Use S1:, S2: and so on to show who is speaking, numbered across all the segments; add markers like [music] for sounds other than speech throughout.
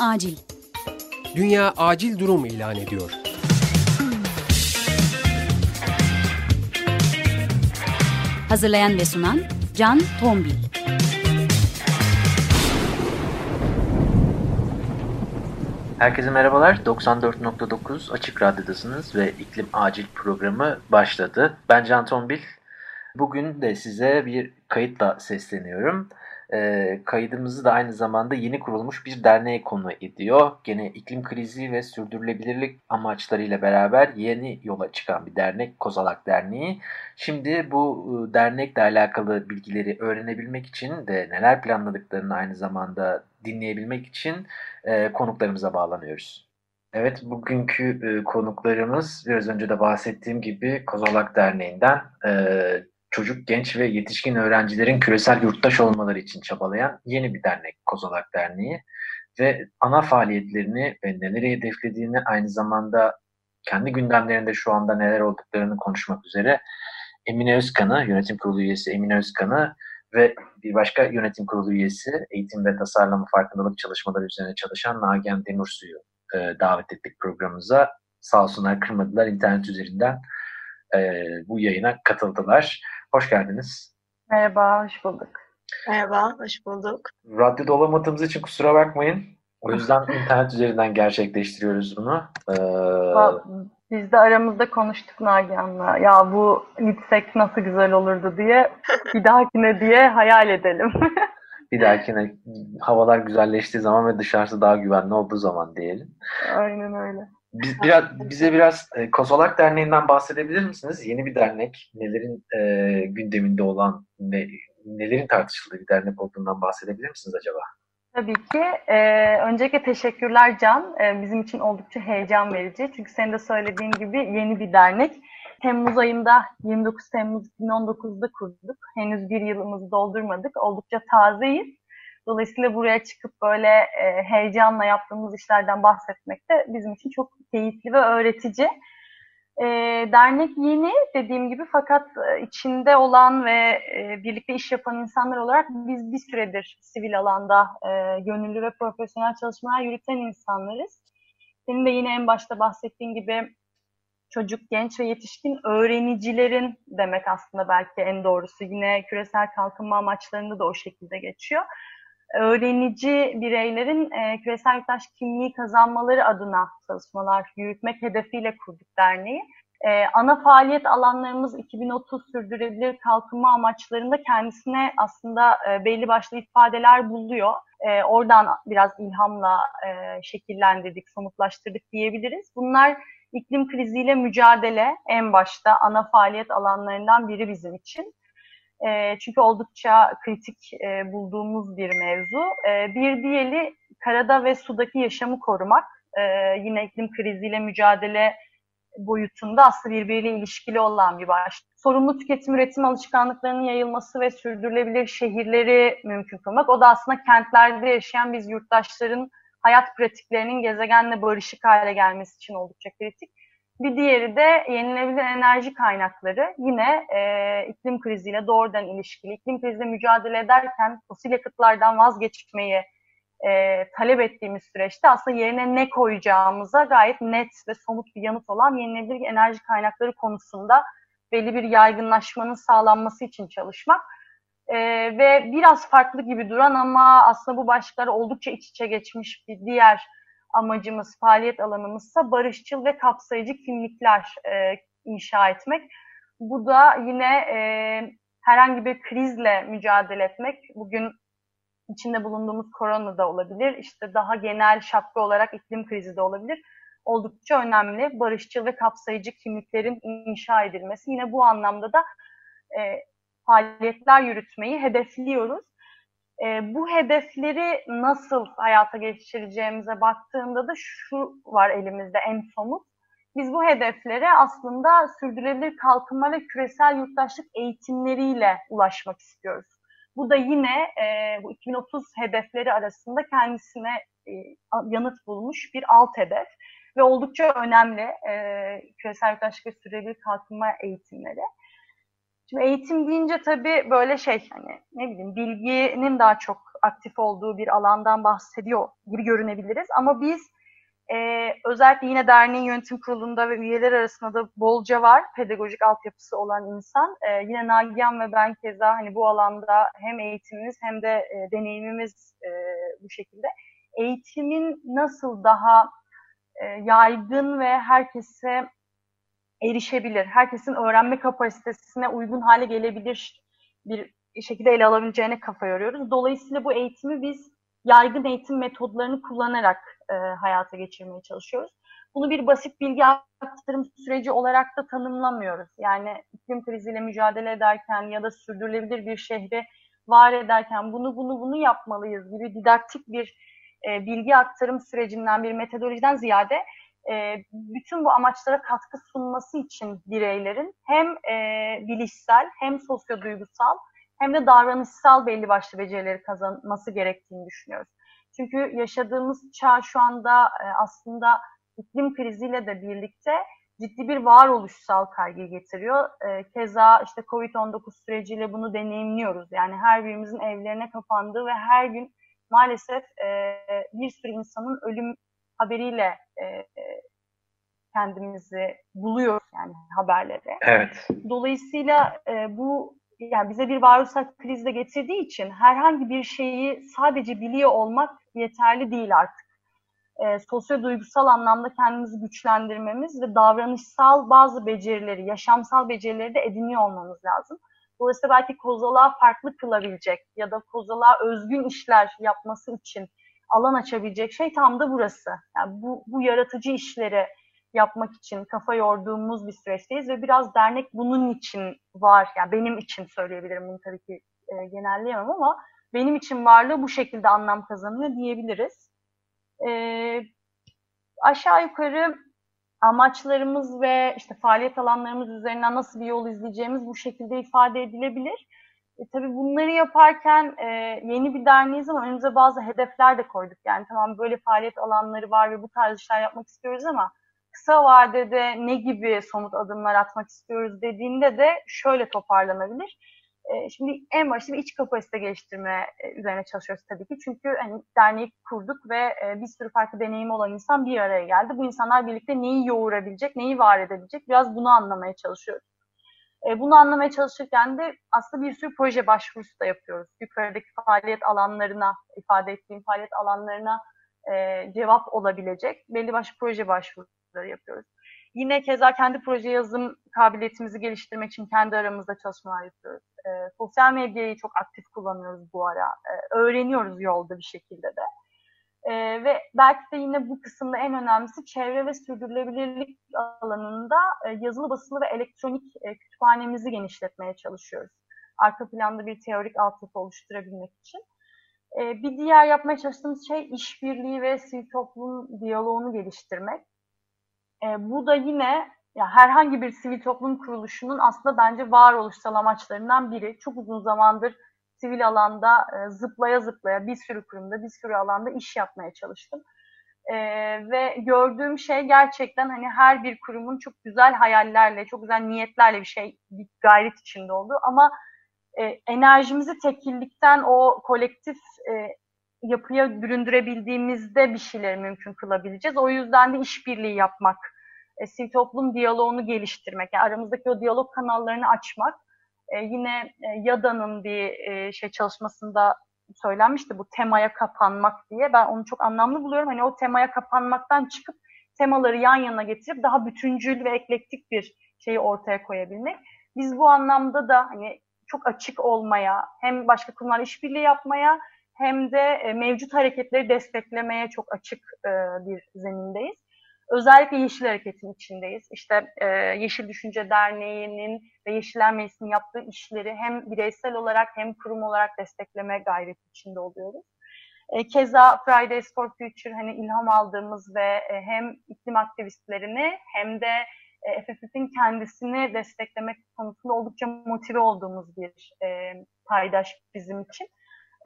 S1: Acil.
S2: Dünya acil durum ilan ediyor.
S1: Hazırlayan ve sunan Can Tombil.
S3: Herkese merhabalar. 94.9 Açık Radyo'dasınız ve İklim Acil programı başladı. Ben Can Tombil. Bugün de size bir kayıtla sesleniyorum. E, kaydımızı da aynı zamanda yeni kurulmuş bir derneğe konu ediyor. Gene iklim krizi ve sürdürülebilirlik amaçlarıyla beraber yeni yola çıkan bir dernek Kozalak Derneği. Şimdi bu e, dernekle alakalı bilgileri öğrenebilmek için de neler planladıklarını aynı zamanda dinleyebilmek için e, konuklarımıza bağlanıyoruz. Evet, bugünkü e, konuklarımız biraz önce de bahsettiğim gibi Kozalak Derneği'nden e, çocuk, genç ve yetişkin öğrencilerin küresel yurttaş olmaları için çabalayan yeni bir dernek Kozalak Derneği ve ana faaliyetlerini ve neleri hedeflediğini aynı zamanda kendi gündemlerinde şu anda neler olduklarını konuşmak üzere Emine Özkan'ı, yönetim kurulu üyesi Emine Özkan'ı ve bir başka yönetim kurulu üyesi eğitim ve tasarlama farkındalık çalışmaları üzerine çalışan Nagihan Demirsu'yu e, davet ettik programımıza. Sağ olsunlar kırmadılar internet üzerinden e, bu yayına katıldılar. Hoş geldiniz.
S4: Merhaba, hoş bulduk.
S5: Merhaba, hoş bulduk.
S3: Radyoda olamadığımız için kusura bakmayın. O yüzden [laughs] internet üzerinden gerçekleştiriyoruz bunu.
S4: Ee... Biz de aramızda konuştuk Nagihan'la. Ya bu gitsek nasıl güzel olurdu diye. [laughs] Bir dahakine diye hayal edelim.
S3: bir dahakine havalar güzelleştiği zaman ve dışarısı daha güvenli olduğu zaman diyelim.
S4: Aynen öyle.
S3: Biz biraz bize biraz e, Kozolak Derneği'nden bahsedebilir misiniz? Yeni bir dernek, nelerin e, gündeminde olan, ne, nelerin tartışıldığı bir dernek olduğundan bahsedebilir misiniz acaba?
S4: Tabii ki. Ee, öncelikle teşekkürler Can. Ee, bizim için oldukça heyecan verici. Çünkü senin de söylediğin gibi yeni bir dernek. Temmuz ayında 29 Temmuz 2019'da kurduk. Henüz bir yılımızı doldurmadık. Oldukça tazeyiz. Dolayısıyla buraya çıkıp böyle e, heyecanla yaptığımız işlerden bahsetmek de bizim için çok keyifli ve öğretici. E, dernek yeni dediğim gibi fakat e, içinde olan ve e, birlikte iş yapan insanlar olarak biz bir süredir sivil alanda e, gönüllü ve profesyonel çalışmalar yürüten insanlarız. Senin de yine en başta bahsettiğin gibi çocuk, genç ve yetişkin öğrenicilerin demek aslında belki en doğrusu. Yine küresel kalkınma amaçlarında da o şekilde geçiyor öğrenici bireylerin e, küresel yurttaş kimliği kazanmaları adına çalışmalar yürütmek hedefiyle kurduk derneği. E, ana faaliyet alanlarımız 2030 sürdürülebilir kalkınma amaçlarında kendisine aslında e, belli başlı ifadeler buluyor. E, oradan biraz ilhamla e, şekillendirdik, somutlaştırdık diyebiliriz. Bunlar iklim kriziyle mücadele en başta ana faaliyet alanlarından biri bizim için. E, çünkü oldukça kritik e, bulduğumuz bir mevzu. E, bir diğeri karada ve sudaki yaşamı korumak. E, yine iklim kriziyle mücadele boyutunda aslında birbiriyle ilişkili olan bir başlık. Sorumlu tüketim üretim alışkanlıklarının yayılması ve sürdürülebilir şehirleri mümkün kılmak. O da aslında kentlerde yaşayan biz yurttaşların hayat pratiklerinin gezegenle barışık hale gelmesi için oldukça kritik. Bir diğeri de yenilenebilir enerji kaynakları. Yine e, iklim kriziyle doğrudan ilişkili. İklim kriziyle mücadele ederken fosil yakıtlardan vazgeçmeyi e, talep ettiğimiz süreçte aslında yerine ne koyacağımıza gayet net ve somut bir yanıt olan yenilenebilir enerji kaynakları konusunda belli bir yaygınlaşmanın sağlanması için çalışmak. E, ve biraz farklı gibi duran ama aslında bu başlıklara oldukça iç içe geçmiş bir diğer amacımız, faaliyet alanımızsa barışçıl ve kapsayıcı kimlikler e, inşa etmek. Bu da yine e, herhangi bir krizle mücadele etmek. Bugün içinde bulunduğumuz korona da olabilir, işte daha genel şapka olarak iklim krizi de olabilir. Oldukça önemli barışçıl ve kapsayıcı kimliklerin inşa edilmesi. Yine bu anlamda da e, faaliyetler yürütmeyi hedefliyoruz. E, bu hedefleri nasıl hayata geçireceğimize baktığımda da şu var elimizde en somut. Biz bu hedeflere aslında sürdürülebilir kalkınma ve küresel yurttaşlık eğitimleriyle ulaşmak istiyoruz. Bu da yine e, bu 2030 hedefleri arasında kendisine e, yanıt bulmuş bir alt hedef ve oldukça önemli e, küresel yurttaşlık ve sürdürülebilir kalkınma eğitimleri. Şimdi eğitim deyince tabii böyle şey hani ne bileyim bilginin daha çok aktif olduğu bir alandan bahsediyor gibi görünebiliriz. Ama biz e, özellikle yine derneğin yönetim kurulunda ve üyeler arasında da bolca var pedagojik altyapısı olan insan. E, yine Nagihan ve ben keza hani bu alanda hem eğitimimiz hem de e, deneyimimiz e, bu şekilde. Eğitimin nasıl daha e, yaygın ve herkese erişebilir, herkesin öğrenme kapasitesine uygun hale gelebilir bir şekilde ele alabileceğine kafa yoruyoruz. Dolayısıyla bu eğitimi biz yaygın eğitim metodlarını kullanarak e, hayata geçirmeye çalışıyoruz. Bunu bir basit bilgi aktarım süreci olarak da tanımlamıyoruz. Yani iklim kriziyle mücadele ederken ya da sürdürülebilir bir şehri var ederken bunu bunu bunu yapmalıyız gibi didaktik bir e, bilgi aktarım sürecinden bir metodolojiden ziyade e, bütün bu amaçlara katkı sunması için bireylerin hem e, bilişsel hem sosyo-duygusal hem de davranışsal belli başlı becerileri kazanması gerektiğini düşünüyoruz. Çünkü yaşadığımız çağ şu anda e, aslında iklim kriziyle de birlikte ciddi bir varoluşsal kaygı getiriyor. E, keza işte Covid-19 süreciyle bunu deneyimliyoruz. Yani her birimizin evlerine kapandığı ve her gün maalesef bir sürü insanın ölüm haberiyle e, kendimizi buluyoruz yani haberlere.
S3: Evet.
S4: Dolayısıyla e, bu yani bize bir varoluşsal kriz de getirdiği için herhangi bir şeyi sadece biliyor olmak yeterli değil artık. E, sosyo duygusal anlamda kendimizi güçlendirmemiz ve davranışsal bazı becerileri, yaşamsal becerileri de ediniyor olmamız lazım. Dolayısıyla belki kozalığa farklı kılabilecek ya da kozalığa özgün işler yapması için alan açabilecek şey tam da burası. Yani bu, bu yaratıcı işleri yapmak için kafa yorduğumuz bir süreçteyiz ve biraz dernek bunun için var. Yani benim için söyleyebilirim bunu tabii ki e, genelleyemem ama benim için varlığı bu şekilde anlam kazanıyor diyebiliriz. E, aşağı yukarı amaçlarımız ve işte faaliyet alanlarımız üzerinden nasıl bir yol izleyeceğimiz bu şekilde ifade edilebilir. E, tabii bunları yaparken e, yeni bir derneğiz ama önümüze bazı hedefler de koyduk. Yani tamam böyle faaliyet alanları var ve bu tarz işler yapmak istiyoruz ama kısa vadede ne gibi somut adımlar atmak istiyoruz dediğinde de şöyle toparlanabilir. E, şimdi en başta bir iç kapasite geliştirme e, üzerine çalışıyoruz tabii ki. Çünkü hani derneği kurduk ve e, bir sürü farklı deneyimi olan insan bir araya geldi. Bu insanlar birlikte neyi yoğurabilecek, neyi var edebilecek biraz bunu anlamaya çalışıyoruz. Bunu anlamaya çalışırken de aslında bir sürü proje başvurusu da yapıyoruz. Yukarıdaki faaliyet alanlarına, ifade ettiğim faaliyet alanlarına cevap olabilecek belli başlı proje başvurusu çalışmaları yapıyoruz. Yine keza kendi proje yazım kabiliyetimizi geliştirmek için kendi aramızda çalışmalar yapıyoruz. E, sosyal medyayı çok aktif kullanıyoruz bu ara. E, öğreniyoruz yolda bir şekilde de. E, ve belki de yine bu kısımda en önemlisi çevre ve sürdürülebilirlik alanında e, yazılı, basılı ve elektronik e, kütüphanemizi genişletmeye çalışıyoruz. Arka planda bir teorik altyapı oluşturabilmek için. E, bir diğer yapmaya çalıştığımız şey işbirliği ve sivil toplum diyaloğunu geliştirmek. E, bu da yine ya herhangi bir sivil toplum kuruluşunun aslında bence varoluşsal amaçlarından biri. Çok uzun zamandır sivil alanda e, zıplaya zıplaya bir sürü kurumda, bir sürü alanda iş yapmaya çalıştım. E, ve gördüğüm şey gerçekten hani her bir kurumun çok güzel hayallerle, çok güzel niyetlerle bir şey, bir gayret içinde oldu. Ama e, enerjimizi tekillikten o kolektif e, yapıya büründürebildiğimizde bir şeyleri mümkün kılabileceğiz. O yüzden de işbirliği yapmak, e, sivil toplum diyaloğunu geliştirmek, yani aramızdaki o diyalog kanallarını açmak. E, yine e, YADA'nın bir e, şey çalışmasında söylenmişti bu temaya kapanmak diye. Ben onu çok anlamlı buluyorum. Hani o temaya kapanmaktan çıkıp temaları yan yana getirip daha bütüncül ve eklektik bir şeyi ortaya koyabilmek. Biz bu anlamda da hani çok açık olmaya, hem başka kurumlarla işbirliği yapmaya hem de mevcut hareketleri desteklemeye çok açık bir zemindeyiz. Özellikle Yeşil Hareket'in içindeyiz. İşte e, Yeşil Düşünce Derneği'nin ve Yeşiller Meclisi'nin yaptığı işleri hem bireysel olarak hem kurum olarak destekleme gayreti içinde oluyoruz. E, keza Fridays for Future hani ilham aldığımız ve e, hem iklim aktivistlerini hem de e, FFF'in kendisini desteklemek konusunda oldukça motive olduğumuz bir e, paydaş bizim için.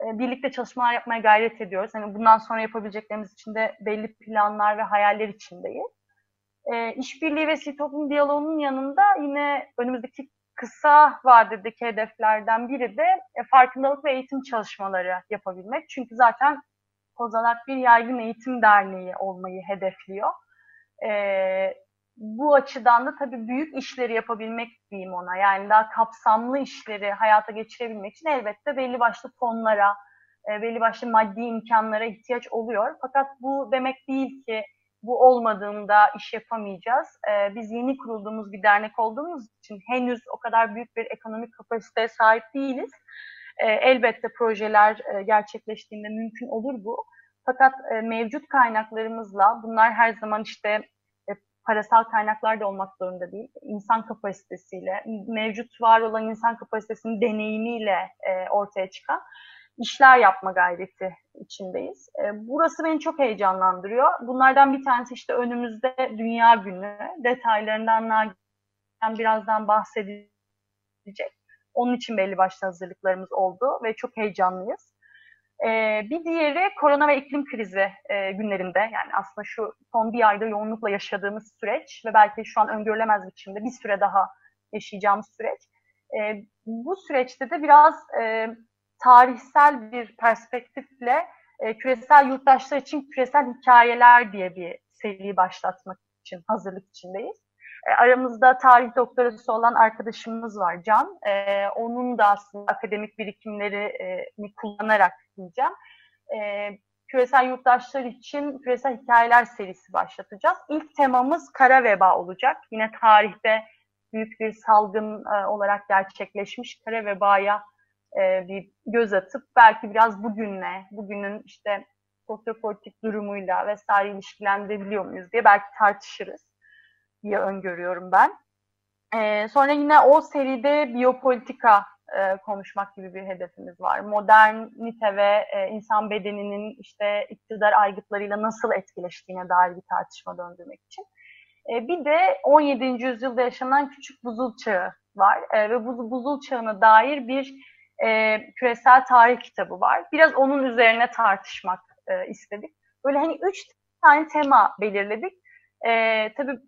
S4: E, birlikte çalışmalar yapmaya gayret ediyoruz. Hani bundan sonra yapabileceklerimiz için de belli planlar ve hayaller içindeyiz. E, işbirliği ve sivil toplum diyaloğunun yanında yine önümüzdeki kısa vadedeki hedeflerden biri de e, farkındalık ve eğitim çalışmaları yapabilmek. Çünkü zaten Kozalak bir yaygın eğitim derneği olmayı hedefliyor. E, bu açıdan da tabii büyük işleri yapabilmek diyeyim ona. Yani daha kapsamlı işleri hayata geçirebilmek için elbette belli başlı fonlara, e, belli başlı maddi imkanlara ihtiyaç oluyor. Fakat bu demek değil ki bu olmadığında iş yapamayacağız. E, biz yeni kurulduğumuz bir dernek olduğumuz için henüz o kadar büyük bir ekonomik kapasiteye sahip değiliz. E, elbette projeler gerçekleştiğinde mümkün olur bu. Fakat mevcut kaynaklarımızla bunlar her zaman işte parasal kaynaklar da olmak zorunda değil. İnsan kapasitesiyle, mevcut var olan insan kapasitesinin deneyimiyle e, ortaya çıkan işler yapma gayreti içindeyiz. E, burası beni çok heyecanlandırıyor. Bunlardan bir tanesi işte önümüzde Dünya Günü. Detaylarından Nagihan birazdan bahsedecek. Onun için belli başlı hazırlıklarımız oldu ve çok heyecanlıyız. Ee, bir diğeri korona ve iklim krizi e, günlerinde yani aslında şu son bir ayda yoğunlukla yaşadığımız süreç ve belki şu an öngörülemez biçimde bir süre daha yaşayacağımız süreç. E, bu süreçte de biraz e, tarihsel bir perspektifle e, küresel yurttaşlar için küresel hikayeler diye bir seri başlatmak için hazırlık içindeyiz. E, aramızda tarih doktorası olan arkadaşımız var Can. E, onun da aslında akademik birikimlerini kullanarak diyeceğim. E, küresel yurttaşlar için küresel hikayeler serisi başlatacağız. İlk temamız kara veba olacak. Yine tarihte büyük bir salgın e, olarak gerçekleşmiş kara vebaya e, bir göz atıp belki biraz bugünle, bugünün işte sosyopolitik durumuyla vesaire ilişkilendirebiliyor muyuz diye belki tartışırız diye öngörüyorum ben. E, sonra yine o seride biyopolitika e, konuşmak gibi bir hedefimiz var. Modernite ve e, insan bedeninin işte iktidar aygıtlarıyla nasıl etkileştiğine dair bir tartışma döndürmek için. E, bir de 17. yüzyılda yaşanan küçük buzul çağı var e, ve bu buzul çağına dair bir e, küresel tarih kitabı var. Biraz onun üzerine tartışmak e, istedik. Böyle hani üç tane tema belirledik. E, tabii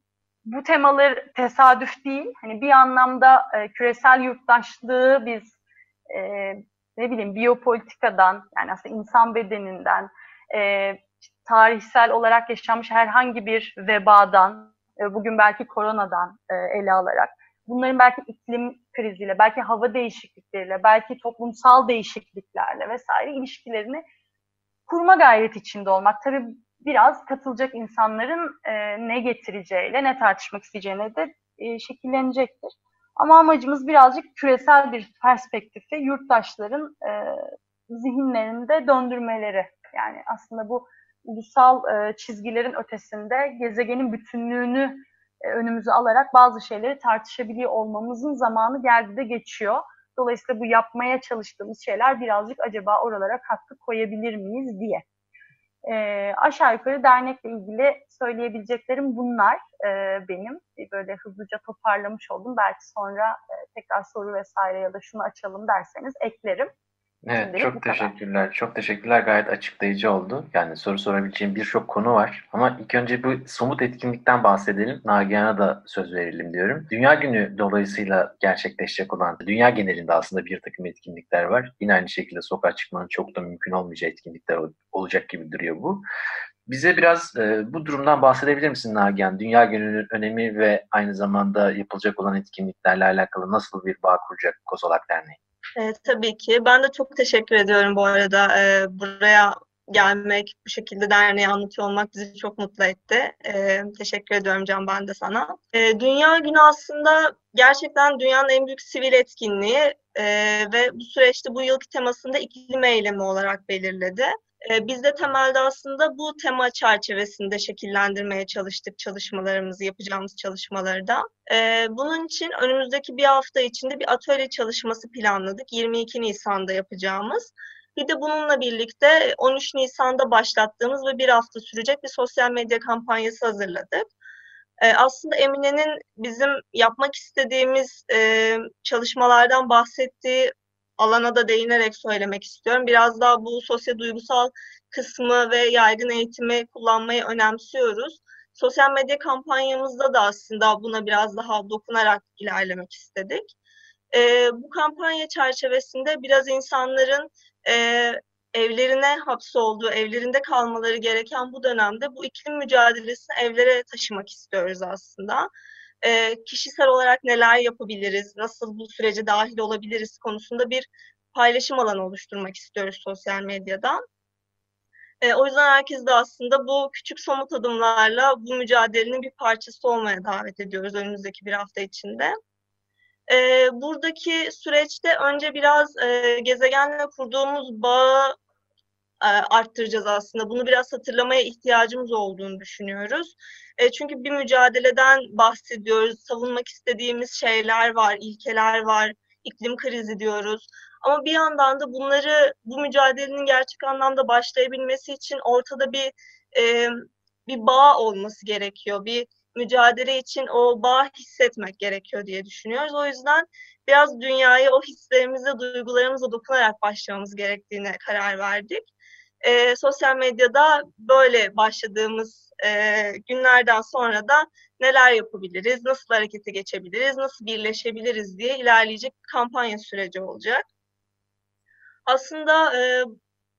S4: bu temalar tesadüf değil. Hani bir anlamda e, küresel yurttaşlığı biz e, ne bileyim biyopolitikadan yani aslında insan bedeninden e, tarihsel olarak yaşanmış herhangi bir vebadan e, bugün belki koronadan e, ele alarak bunların belki iklim kriziyle, belki hava değişiklikleriyle, belki toplumsal değişikliklerle vesaire ilişkilerini kurma gayreti içinde olmak. Tabii biraz katılacak insanların e, ne getireceğiyle, ne tartışmak isteyeceğine de e, şekillenecektir. Ama amacımız birazcık küresel bir perspektifte yurttaşların e, zihinlerinde döndürmeleri. Yani aslında bu ulusal e, çizgilerin ötesinde gezegenin bütünlüğünü e, önümüze alarak bazı şeyleri tartışabiliyor olmamızın zamanı geldi de geçiyor. Dolayısıyla bu yapmaya çalıştığımız şeyler birazcık acaba oralara katkı koyabilir miyiz diye. E, aşağı yukarı dernekle ilgili söyleyebileceklerim bunlar e, benim. Böyle hızlıca toparlamış oldum. Belki sonra e, tekrar soru vesaire ya da şunu açalım derseniz eklerim.
S3: Evet Şimdilik çok teşekkürler. Kadar. Çok teşekkürler. Gayet açıklayıcı oldu. Yani soru sorabileceğim birçok konu var. Ama ilk önce bu somut etkinlikten bahsedelim. Nagihan'a da söz verelim diyorum. Dünya Günü dolayısıyla gerçekleşecek olan dünya genelinde aslında bir takım etkinlikler var. Yine aynı şekilde sokağa çıkmanın çok da mümkün olmayacağı etkinlikler olacak gibi duruyor bu. Bize biraz e, bu durumdan bahsedebilir misin Nagihan? Dünya Günü'nün önemi ve aynı zamanda yapılacak olan etkinliklerle alakalı nasıl bir bağ kuracak Kozolak Derneği?
S5: E, tabii ki. Ben de çok teşekkür ediyorum bu arada. E, buraya gelmek, bu şekilde derneği anlatıyor olmak bizi çok mutlu etti. E, teşekkür ediyorum Can ben de sana. E, Dünya Günü aslında gerçekten dünyanın en büyük sivil etkinliği e, ve bu süreçte bu yılki temasında iklim eylemi olarak belirledi. E, biz de temelde aslında bu tema çerçevesinde şekillendirmeye çalıştık çalışmalarımızı, yapacağımız çalışmaları da. E, bunun için önümüzdeki bir hafta içinde bir atölye çalışması planladık. 22 Nisan'da yapacağımız. Bir de bununla birlikte 13 Nisan'da başlattığımız ve bir hafta sürecek bir sosyal medya kampanyası hazırladık. Ee, aslında Emine'nin bizim yapmak istediğimiz e, çalışmalardan bahsettiği alana da değinerek söylemek istiyorum. Biraz daha bu sosyal duygusal kısmı ve yaygın eğitimi kullanmayı önemsiyoruz. Sosyal medya kampanyamızda da aslında buna biraz daha dokunarak ilerlemek istedik. E, bu kampanya çerçevesinde biraz insanların e, evlerine hapsolduğu, evlerinde kalmaları gereken bu dönemde bu iklim mücadelesini evlere taşımak istiyoruz aslında. E, kişisel olarak neler yapabiliriz, nasıl bu sürece dahil olabiliriz konusunda bir paylaşım alanı oluşturmak istiyoruz sosyal medyadan. E, o yüzden herkes de aslında bu küçük somut adımlarla bu mücadelenin bir parçası olmaya davet ediyoruz önümüzdeki bir hafta içinde. E, buradaki süreçte önce biraz e, gezegenle kurduğumuz bağı arttıracağız aslında. Bunu biraz hatırlamaya ihtiyacımız olduğunu düşünüyoruz. E, çünkü bir mücadeleden bahsediyoruz. Savunmak istediğimiz şeyler var, ilkeler var, iklim krizi diyoruz. Ama bir yandan da bunları, bu mücadelenin gerçek anlamda başlayabilmesi için ortada bir e, bir bağ olması gerekiyor. Bir mücadele için o bağ hissetmek gerekiyor diye düşünüyoruz. O yüzden biraz dünyayı o hislerimize, duygularımıza dokunarak başlamamız gerektiğine karar verdik. E, sosyal medyada böyle başladığımız e, günlerden sonra da neler yapabiliriz, nasıl harekete geçebiliriz, nasıl birleşebiliriz diye ilerleyecek bir kampanya süreci olacak. Aslında e,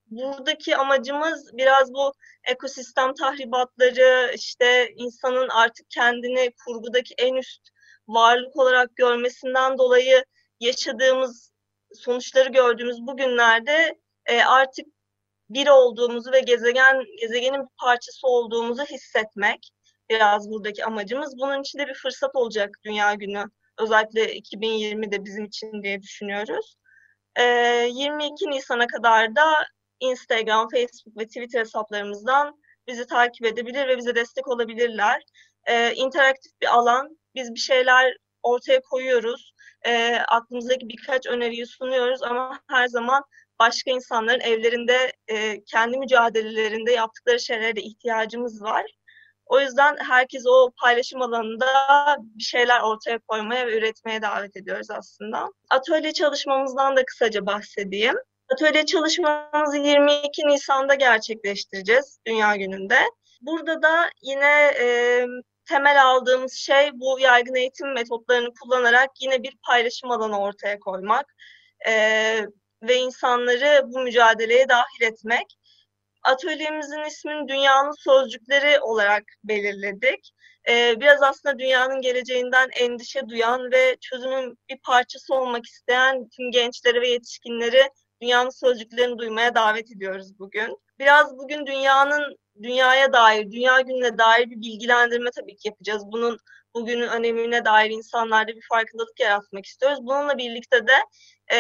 S5: buradaki amacımız biraz bu ekosistem tahribatları, işte insanın artık kendini kurgudaki en üst varlık olarak görmesinden dolayı yaşadığımız sonuçları gördüğümüz bu günlerde e, artık bir olduğumuzu ve gezegen gezegenin bir parçası olduğumuzu hissetmek biraz buradaki amacımız. Bunun için de bir fırsat olacak Dünya Günü. Özellikle 2020'de bizim için diye düşünüyoruz. E, 22 Nisan'a kadar da Instagram, Facebook ve Twitter hesaplarımızdan bizi takip edebilir ve bize destek olabilirler. E, interaktif bir alan. Biz bir şeyler ortaya koyuyoruz. E, aklımızdaki birkaç öneriyi sunuyoruz ama her zaman başka insanların evlerinde e, kendi mücadelelerinde yaptıkları şeylere de ihtiyacımız var. O yüzden herkes o paylaşım alanında bir şeyler ortaya koymaya ve üretmeye davet ediyoruz aslında. Atölye çalışmamızdan da kısaca bahsedeyim. Atölye çalışmamızı 22 Nisan'da gerçekleştireceğiz Dünya Günü'nde. Burada da yine e, temel aldığımız şey bu yaygın eğitim metotlarını kullanarak yine bir paylaşım alanı ortaya koymak e, ve insanları bu mücadeleye dahil etmek. Atölyemizin ismini Dünyanın Sözcükleri olarak belirledik. Ee, biraz aslında dünyanın geleceğinden endişe duyan ve çözümün bir parçası olmak isteyen tüm gençleri ve yetişkinleri dünyanın sözcüklerini duymaya davet ediyoruz bugün. Biraz bugün dünyanın dünyaya dair, dünya gününe dair bir bilgilendirme tabii ki yapacağız. Bunun bugünün önemine dair insanlarda bir farkındalık yaratmak istiyoruz. Bununla birlikte de e,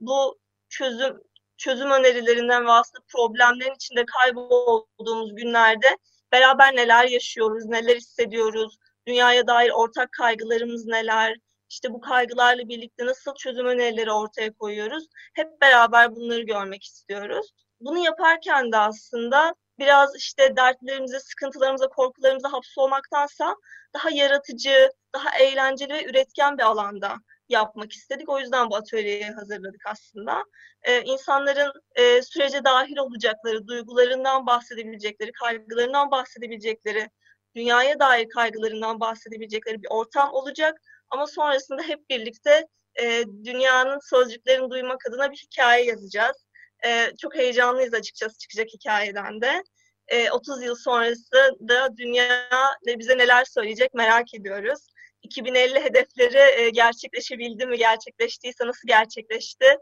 S5: bu çözüm çözüm önerilerinden ve aslında problemlerin içinde kaybolduğumuz günlerde beraber neler yaşıyoruz, neler hissediyoruz, dünyaya dair ortak kaygılarımız neler, işte bu kaygılarla birlikte nasıl çözüm önerileri ortaya koyuyoruz. Hep beraber bunları görmek istiyoruz. Bunu yaparken de aslında biraz işte dertlerimize, sıkıntılarımıza, korkularımıza hapsolmaktansa daha yaratıcı, daha eğlenceli ve üretken bir alanda yapmak istedik. O yüzden bu atölyeyi hazırladık aslında. Ee, insanların e, sürece dahil olacakları, duygularından bahsedebilecekleri, kaygılarından bahsedebilecekleri, dünyaya dair kaygılarından bahsedebilecekleri bir ortam olacak. Ama sonrasında hep birlikte e, dünyanın sözcüklerini duymak adına bir hikaye yazacağız. E, çok heyecanlıyız açıkçası çıkacak hikayeden de. E, 30 yıl sonrası da dünya bize neler söyleyecek merak ediyoruz. 2050 hedefleri e, gerçekleşebildi mi? Gerçekleştiyse nasıl gerçekleşti?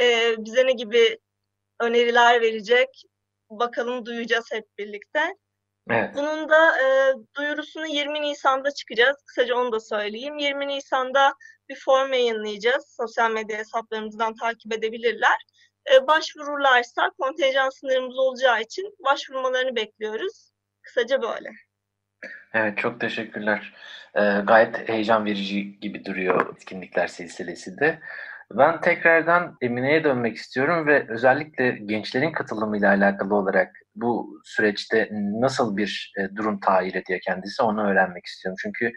S5: E, bize ne gibi öneriler verecek? Bakalım duyacağız hep birlikte. Evet. Bunun da e, duyurusunu 20 Nisan'da çıkacağız. Kısaca onu da söyleyeyim. 20 Nisan'da bir form yayınlayacağız. Sosyal medya hesaplarımızdan takip edebilirler. e, başvururlarsa kontenjan sınırımız olacağı için başvurmalarını bekliyoruz. Kısaca böyle.
S3: Evet çok teşekkürler. Ee, gayet heyecan verici gibi duruyor etkinlikler silsilesi de. Ben tekrardan Emine'ye dönmek istiyorum ve özellikle gençlerin katılımıyla alakalı olarak bu süreçte nasıl bir e, durum tahayyül ediyor kendisi onu öğrenmek istiyorum. Çünkü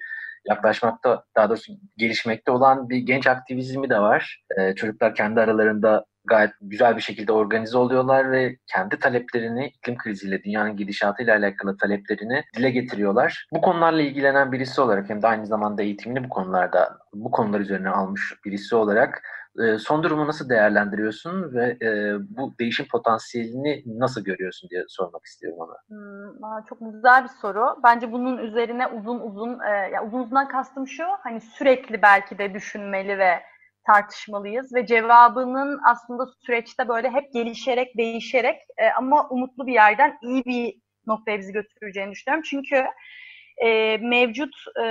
S3: yaklaşmakta, daha doğrusu gelişmekte olan bir genç aktivizmi de var. E, çocuklar kendi aralarında gayet güzel bir şekilde organize oluyorlar ve kendi taleplerini iklim kriziyle, dünyanın gidişatıyla alakalı taleplerini dile getiriyorlar. Bu konularla ilgilenen birisi olarak hem de aynı zamanda eğitimini bu konularda, bu konular üzerine almış birisi olarak e, son durumu nasıl değerlendiriyorsun ve e, bu değişim potansiyelini nasıl görüyorsun diye sormak istiyorum ona.
S4: Hmm, çok güzel bir soru. Bence bunun üzerine uzun uzun, e, yani uzun uzundan kastım şu, hani sürekli belki de düşünmeli ve tartışmalıyız ve cevabının aslında süreçte böyle hep gelişerek, değişerek e, ama umutlu bir yerden iyi bir noktaya bizi götüreceğini düşünüyorum. Çünkü e, mevcut e,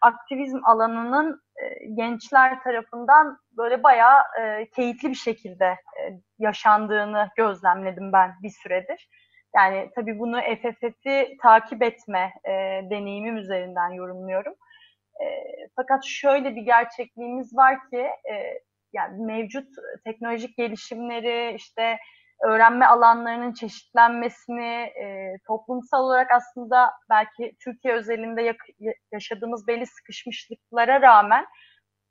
S4: aktivizm alanının e, gençler tarafından böyle bayağı e, keyifli bir şekilde e, yaşandığını gözlemledim ben bir süredir. Yani tabii bunu FFF'i takip etme e, deneyimim üzerinden yorumluyorum. E, fakat şöyle bir gerçekliğimiz var ki e, yani mevcut teknolojik gelişimleri işte öğrenme alanlarının çeşitlenmesini e, toplumsal olarak aslında belki Türkiye özelinde yaşadığımız belli sıkışmışlıklara rağmen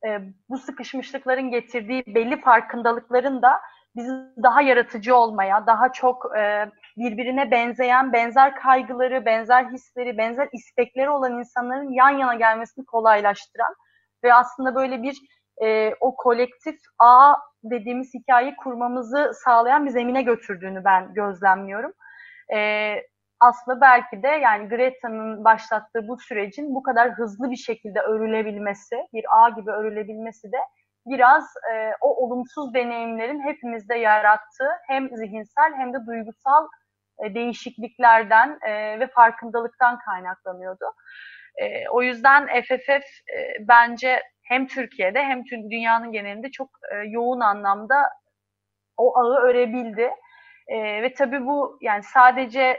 S4: e, bu sıkışmışlıkların getirdiği belli farkındalıkların da bizi daha yaratıcı olmaya, daha çok e, birbirine benzeyen, benzer kaygıları, benzer hisleri, benzer istekleri olan insanların yan yana gelmesini kolaylaştıran ve aslında böyle bir e, o kolektif ağ dediğimiz hikayeyi kurmamızı sağlayan bir zemine götürdüğünü ben gözlemliyorum. E, aslında belki de yani Greta'nın başlattığı bu sürecin bu kadar hızlı bir şekilde örülebilmesi, bir ağ gibi örülebilmesi de biraz e, o olumsuz deneyimlerin hepimizde yarattığı hem zihinsel hem de duygusal e, değişikliklerden e, ve farkındalıktan kaynaklanıyordu. E, o yüzden FFF bence hem Türkiye'de hem tüm dünyanın genelinde çok yoğun anlamda o ağı örebildi. Ve tabii bu yani sadece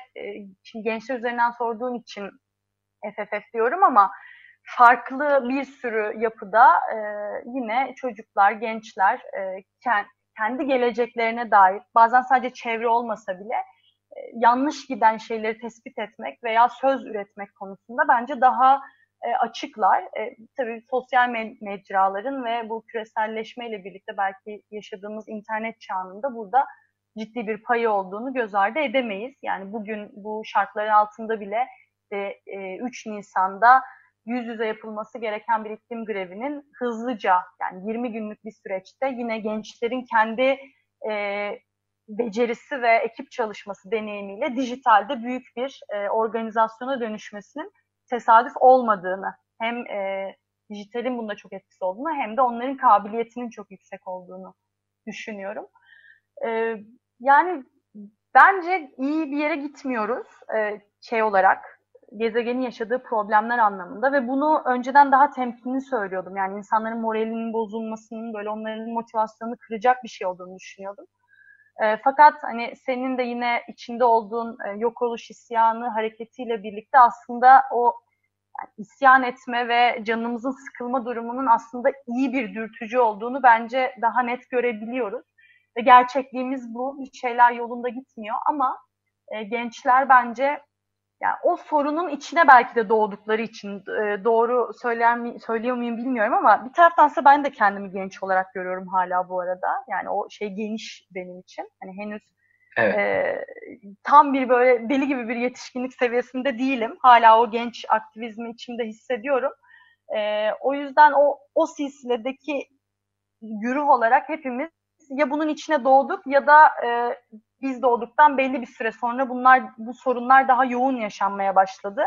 S4: gençler üzerinden sorduğun için FFF diyorum ama farklı bir sürü yapıda yine çocuklar, gençler kendi geleceklerine dair bazen sadece çevre olmasa bile yanlış giden şeyleri tespit etmek veya söz üretmek konusunda bence daha e, açıklar. E, tabii sosyal mecraların ve bu küreselleşmeyle birlikte belki yaşadığımız internet çağında burada ciddi bir payı olduğunu göz ardı edemeyiz. Yani bugün bu şartların altında bile e, 3 Nisan'da yüz yüze yapılması gereken bir iklim grevinin hızlıca yani 20 günlük bir süreçte yine gençlerin kendi e, becerisi ve ekip çalışması deneyimiyle dijitalde büyük bir e, organizasyona dönüşmesinin tesadüf olmadığını hem e, dijitalin bunda çok etkisi olduğunu hem de onların kabiliyetinin çok yüksek olduğunu düşünüyorum. E, yani bence iyi bir yere gitmiyoruz e, şey olarak gezegenin yaşadığı problemler anlamında ve bunu önceden daha temkinli söylüyordum. Yani insanların moralinin bozulmasının böyle onların motivasyonunu kıracak bir şey olduğunu düşünüyordum. E, fakat hani senin de yine içinde olduğun e, yok oluş isyanı hareketiyle birlikte aslında o yani isyan etme ve canımızın sıkılma durumunun aslında iyi bir dürtücü olduğunu bence daha net görebiliyoruz. Ve gerçekliğimiz bu. Bir şeyler yolunda gitmiyor ama e, gençler bence yani o sorunun içine belki de doğdukları için e, doğru söyler mi, söylüyor muyum bilmiyorum ama bir taraftansa ben de kendimi genç olarak görüyorum hala bu arada. Yani o şey geniş benim için. Hani henüz evet. e, tam bir böyle deli gibi bir yetişkinlik seviyesinde değilim. Hala o genç aktivizmi içimde hissediyorum. E, o yüzden o o silsiledeki güruh olarak hepimiz ya bunun içine doğduk ya da e, biz doğduktan belli bir süre sonra bunlar bu sorunlar daha yoğun yaşanmaya başladı.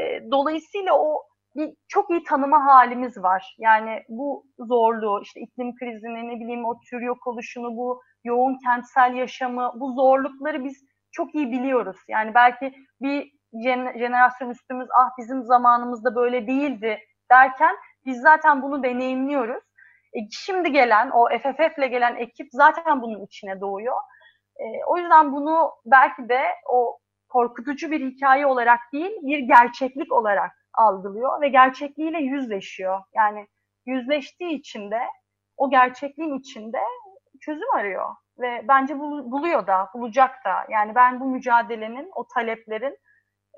S4: E, dolayısıyla o bir çok iyi tanıma halimiz var. Yani bu zorluğu, işte iklim krizini, ne bileyim o tür yok oluşunu, bu yoğun kentsel yaşamı, bu zorlukları biz çok iyi biliyoruz. Yani belki bir jenerasyon üstümüz ah bizim zamanımızda böyle değildi derken biz zaten bunu deneyimliyoruz. E, şimdi gelen o FFF ile gelen ekip zaten bunun içine doğuyor. E, o yüzden bunu belki de o korkutucu bir hikaye olarak değil bir gerçeklik olarak algılıyor ve gerçekliğiyle yüzleşiyor. Yani yüzleştiği için de o gerçekliğin içinde çözüm arıyor ve bence buluyor da, bulacak da. Yani ben bu mücadelenin, o taleplerin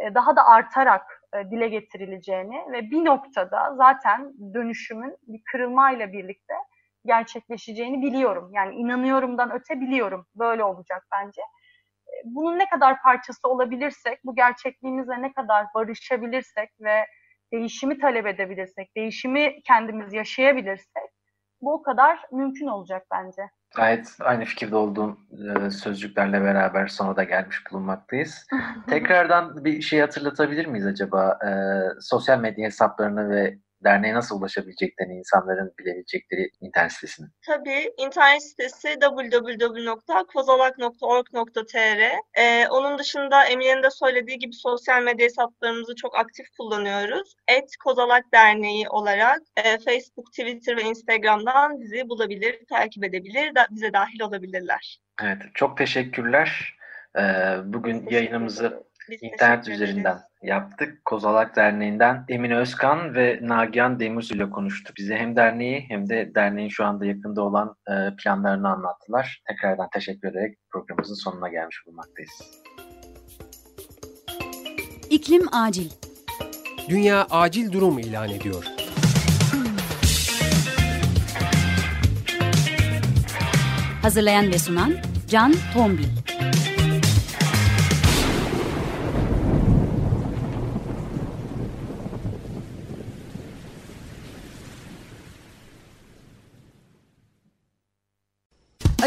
S4: e, daha da artarak e, dile getirileceğini ve bir noktada zaten dönüşümün bir kırılmayla birlikte gerçekleşeceğini biliyorum. Yani inanıyorumdan öte biliyorum. Böyle olacak bence. E, bunun ne kadar parçası olabilirsek, bu gerçekliğimizle ne kadar barışabilirsek ve değişimi talep edebilirsek, değişimi kendimiz yaşayabilirsek bu o kadar mümkün olacak bence.
S3: Gayet aynı fikirde olduğum e, sözcüklerle beraber sona da gelmiş bulunmaktayız. [laughs] Tekrardan bir şey hatırlatabilir miyiz acaba? E, sosyal medya hesaplarını ve derneğe nasıl ulaşabileceklerini insanların bilebilecekleri internet sitesini.
S5: Tabii internet sitesi www.kozalak.org.tr ee, Onun dışında Emine'nin de söylediği gibi sosyal medya hesaplarımızı çok aktif kullanıyoruz. Et Kozalak Derneği olarak e, Facebook, Twitter ve Instagram'dan bizi bulabilir, takip edebilir, da, bize dahil olabilirler.
S3: Evet, çok teşekkürler. Ee, bugün yayınımızı biz İnternet üzerinden yaptık. Kozalak Derneği'nden Emin Özkan ve Nagihan Demuz ile konuştuk. Bize hem derneği hem de derneğin şu anda yakında olan e, planlarını anlattılar. Tekrardan teşekkür ederek programımızın sonuna gelmiş bulunmaktayız.
S1: İklim acil.
S2: Dünya acil durum ilan ediyor.
S1: Hazırlayan ve sunan Can Tombil.